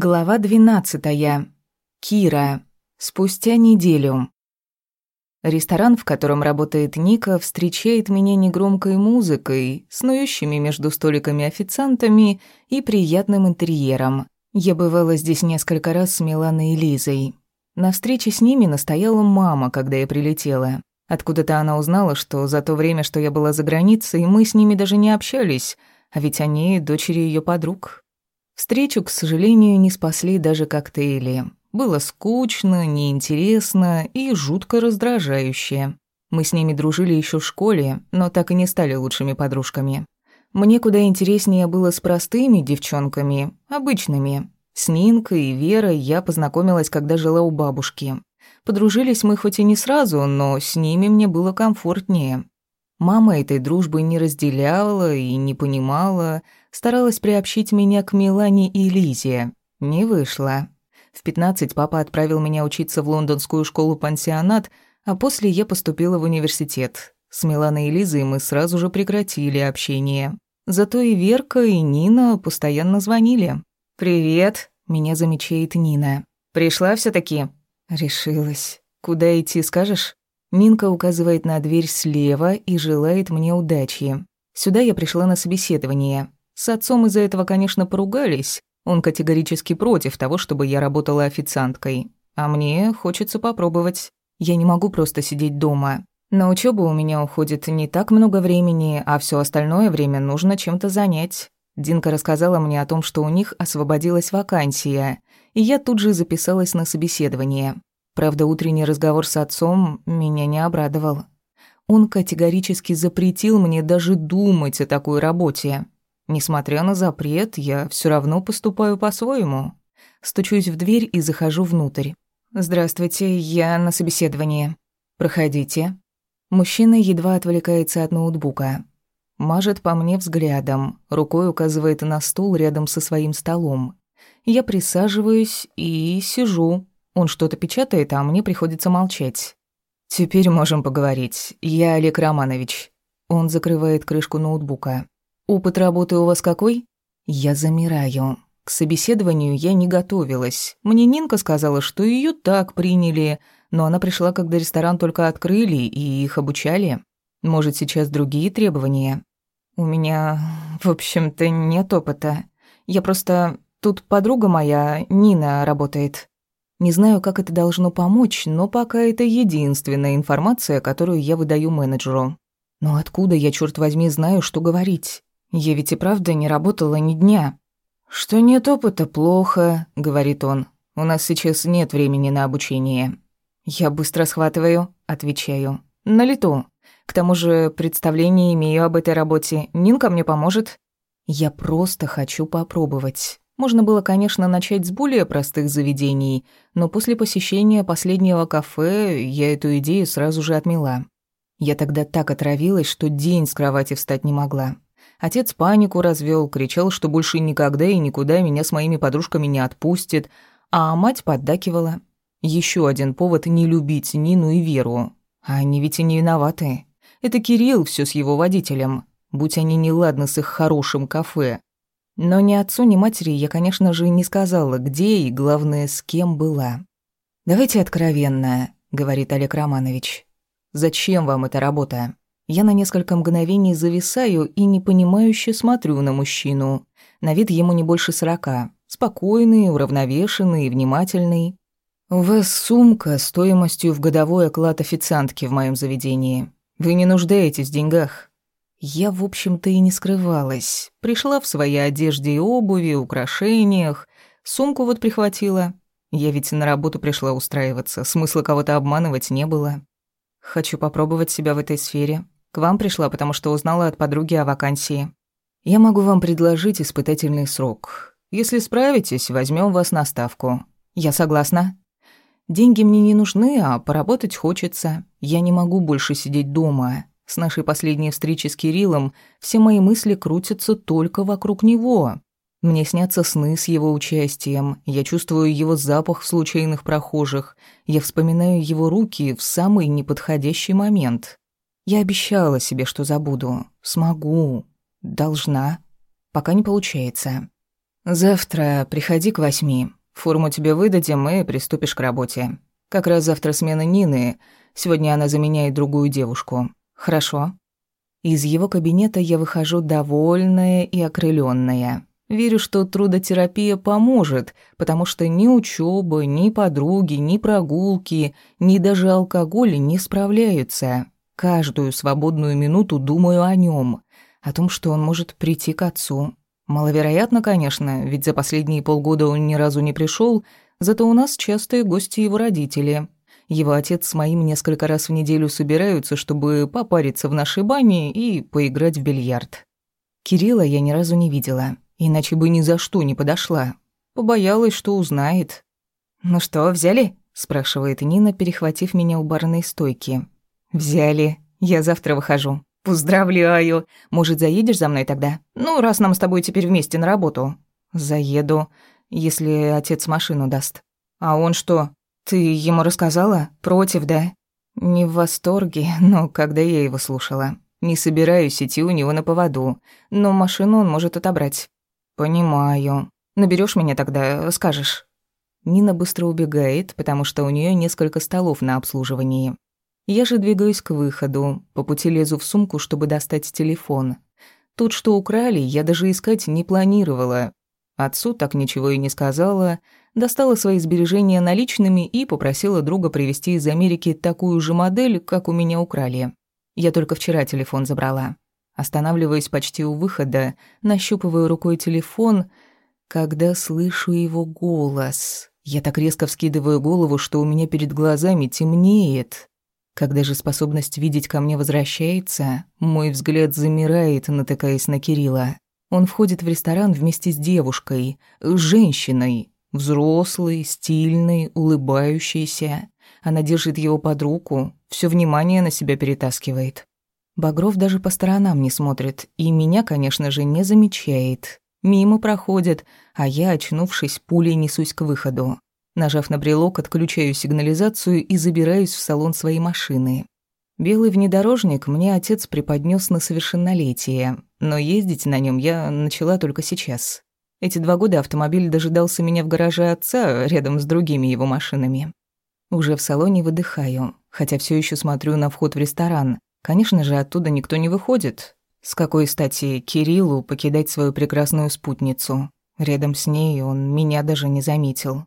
Глава 12. Кира. Спустя неделю. Ресторан, в котором работает Ника, встречает меня негромкой музыкой, снующими между столиками официантами и приятным интерьером. Я бывала здесь несколько раз с Миланой и Лизой. На встрече с ними настояла мама, когда я прилетела. Откуда-то она узнала, что за то время, что я была за границей, мы с ними даже не общались, а ведь они дочери ее подруг. Встречу, к сожалению, не спасли даже коктейли. Было скучно, неинтересно и жутко раздражающе. Мы с ними дружили еще в школе, но так и не стали лучшими подружками. Мне куда интереснее было с простыми девчонками, обычными. С Нинкой и Верой я познакомилась, когда жила у бабушки. Подружились мы хоть и не сразу, но с ними мне было комфортнее. Мама этой дружбы не разделяла и не понимала, Старалась приобщить меня к Милане и Лизе. Не вышло. В 15 папа отправил меня учиться в лондонскую школу-пансионат, а после я поступила в университет. С Миланой и Лизой мы сразу же прекратили общение. Зато и Верка, и Нина постоянно звонили. «Привет», — меня замечает Нина. «Пришла все таки «Решилась. Куда идти, скажешь?» Нинка указывает на дверь слева и желает мне удачи. Сюда я пришла на собеседование. С отцом из-за этого, конечно, поругались. Он категорически против того, чтобы я работала официанткой. А мне хочется попробовать. Я не могу просто сидеть дома. На учебу у меня уходит не так много времени, а все остальное время нужно чем-то занять. Динка рассказала мне о том, что у них освободилась вакансия, и я тут же записалась на собеседование. Правда, утренний разговор с отцом меня не обрадовал. Он категорически запретил мне даже думать о такой работе. Несмотря на запрет, я все равно поступаю по-своему. Стучусь в дверь и захожу внутрь. «Здравствуйте, я на собеседовании. Проходите». Мужчина едва отвлекается от ноутбука. Мажет по мне взглядом, рукой указывает на стул рядом со своим столом. Я присаживаюсь и сижу. Он что-то печатает, а мне приходится молчать. «Теперь можем поговорить. Я Олег Романович». Он закрывает крышку ноутбука. Опыт работы у вас какой? Я замираю. К собеседованию я не готовилась. Мне Нинка сказала, что ее так приняли, но она пришла, когда ресторан только открыли и их обучали. Может, сейчас другие требования? У меня, в общем-то, нет опыта. Я просто... Тут подруга моя, Нина, работает. Не знаю, как это должно помочь, но пока это единственная информация, которую я выдаю менеджеру. Но откуда я, черт возьми, знаю, что говорить? Я ведь и правда не работала ни дня. Что нет опыта, плохо, говорит он. У нас сейчас нет времени на обучение. Я быстро схватываю, отвечаю. На лету. К тому же представление имею об этой работе. Нинка мне поможет. Я просто хочу попробовать. Можно было, конечно, начать с более простых заведений, но после посещения последнего кафе я эту идею сразу же отмела. Я тогда так отравилась, что день с кровати встать не могла. Отец панику развел, кричал, что больше никогда и никуда меня с моими подружками не отпустит, а мать поддакивала. Еще один повод не любить Нину и Веру. Они ведь и не виноваты. Это Кирилл все с его водителем, будь они неладны с их хорошим кафе. Но ни отцу, ни матери я, конечно же, не сказала, где и, главное, с кем была. «Давайте откровенно», — говорит Олег Романович. «Зачем вам эта работа?» Я на несколько мгновений зависаю и непонимающе смотрю на мужчину. На вид ему не больше сорока. Спокойный, уравновешенный и внимательный. «У вас сумка стоимостью в годовой оклад официантки в моем заведении. Вы не нуждаетесь в деньгах». Я, в общем-то, и не скрывалась. Пришла в своей одежде и обуви, украшениях. Сумку вот прихватила. Я ведь на работу пришла устраиваться, смысла кого-то обманывать не было. Хочу попробовать себя в этой сфере, к вам пришла, потому что узнала от подруги о вакансии. Я могу вам предложить испытательный срок. Если справитесь, возьмем вас на ставку. Я согласна. Деньги мне не нужны, а поработать хочется. Я не могу больше сидеть дома. С нашей последней встречи с Кириллом все мои мысли крутятся только вокруг него. Мне снятся сны с его участием, я чувствую его запах в случайных прохожих, я вспоминаю его руки в самый неподходящий момент. Я обещала себе, что забуду. Смогу. Должна. Пока не получается. Завтра приходи к восьми. Форму тебе выдадим и приступишь к работе. Как раз завтра смена Нины. Сегодня она заменяет другую девушку. Хорошо. Из его кабинета я выхожу довольная и окрыленная. Верю, что трудотерапия поможет, потому что ни учёба, ни подруги, ни прогулки, ни даже алкоголь не справляются каждую свободную минуту думаю о нем, о том, что он может прийти к отцу. Маловероятно, конечно, ведь за последние полгода он ни разу не пришел, зато у нас частые гости его родители. Его отец с моим несколько раз в неделю собираются, чтобы попариться в нашей бане и поиграть в бильярд. Кирилла я ни разу не видела, иначе бы ни за что не подошла. Побоялась, что узнает. «Ну что, взяли?» – спрашивает Нина, перехватив меня у барной стойки. «Взяли. Я завтра выхожу». «Поздравляю! Может, заедешь за мной тогда? Ну, раз нам с тобой теперь вместе на работу». «Заеду, если отец машину даст». «А он что? Ты ему рассказала? Против, да?» «Не в восторге, но когда я его слушала. Не собираюсь идти у него на поводу, но машину он может отобрать». «Понимаю. Наберешь меня тогда, скажешь». Нина быстро убегает, потому что у нее несколько столов на обслуживании. Я же двигаюсь к выходу, по пути лезу в сумку, чтобы достать телефон. Тут, что украли, я даже искать не планировала. Отцу так ничего и не сказала, достала свои сбережения наличными и попросила друга привезти из Америки такую же модель, как у меня украли. Я только вчера телефон забрала. Останавливаюсь почти у выхода, нащупываю рукой телефон, когда слышу его голос. Я так резко вскидываю голову, что у меня перед глазами темнеет. Когда же способность видеть ко мне возвращается, мой взгляд замирает, натыкаясь на Кирилла. Он входит в ресторан вместе с девушкой, женщиной, взрослой, стильной, улыбающейся. Она держит его под руку, все внимание на себя перетаскивает. Багров даже по сторонам не смотрит, и меня, конечно же, не замечает. Мимо проходит, а я, очнувшись, пулей несусь к выходу. Нажав на брелок, отключаю сигнализацию и забираюсь в салон своей машины. Белый внедорожник мне отец преподнес на совершеннолетие, но ездить на нем я начала только сейчас. Эти два года автомобиль дожидался меня в гараже отца рядом с другими его машинами. Уже в салоне выдыхаю, хотя все еще смотрю на вход в ресторан. Конечно же, оттуда никто не выходит. С какой стати Кириллу покидать свою прекрасную спутницу? Рядом с ней он меня даже не заметил.